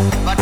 Bye.